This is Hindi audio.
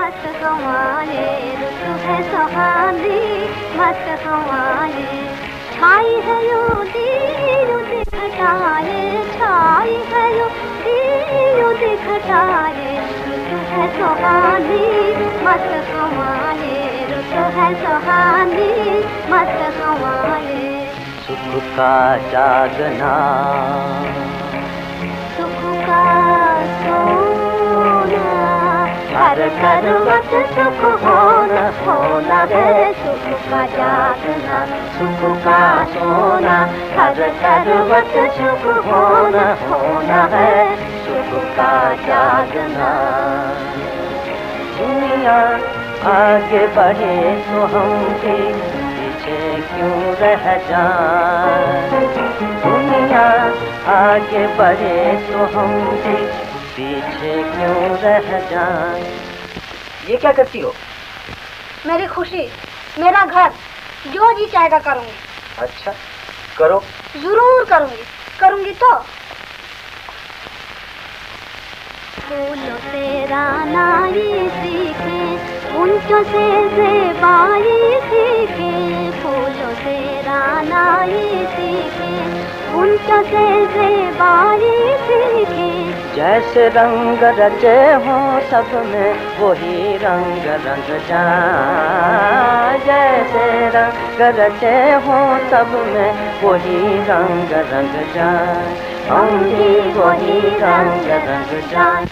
मस्त हवाए रुत है सुहानी, मस्त हवाए छाई है यो छाई है यो दीयो है सुहानी, मस्त हवाए रुत है सुहानी, मस्त हवाए सुख का जागना। हर करवट सुख होना होना है सुख का जागना। सुख का सोना हर करवट सुख होना होना है सुख का जागना। दुनिया आगे बढ़े तो हम भी पीछे क्यों रह जाए? दुनिया आगे बढ़े तो हम भी पीछे क्यों रह जाए? ये क्या करती हो? मेरी खुशी मेरा घर जो जी चाहेगा करूँगी। अच्छा करो। ज़रूर करूँगी करूँगी तो। फूलों से रानाई सीखे से जेबाई सीखे फूलों से रानाई सीखे से जेबाई सीखे। जैसे रंग रचे हो सब में, वही रंग रंग जा जैसे रंग रचे हो सब में, वही रंग रंग जा भी वही रंग रंग जाए।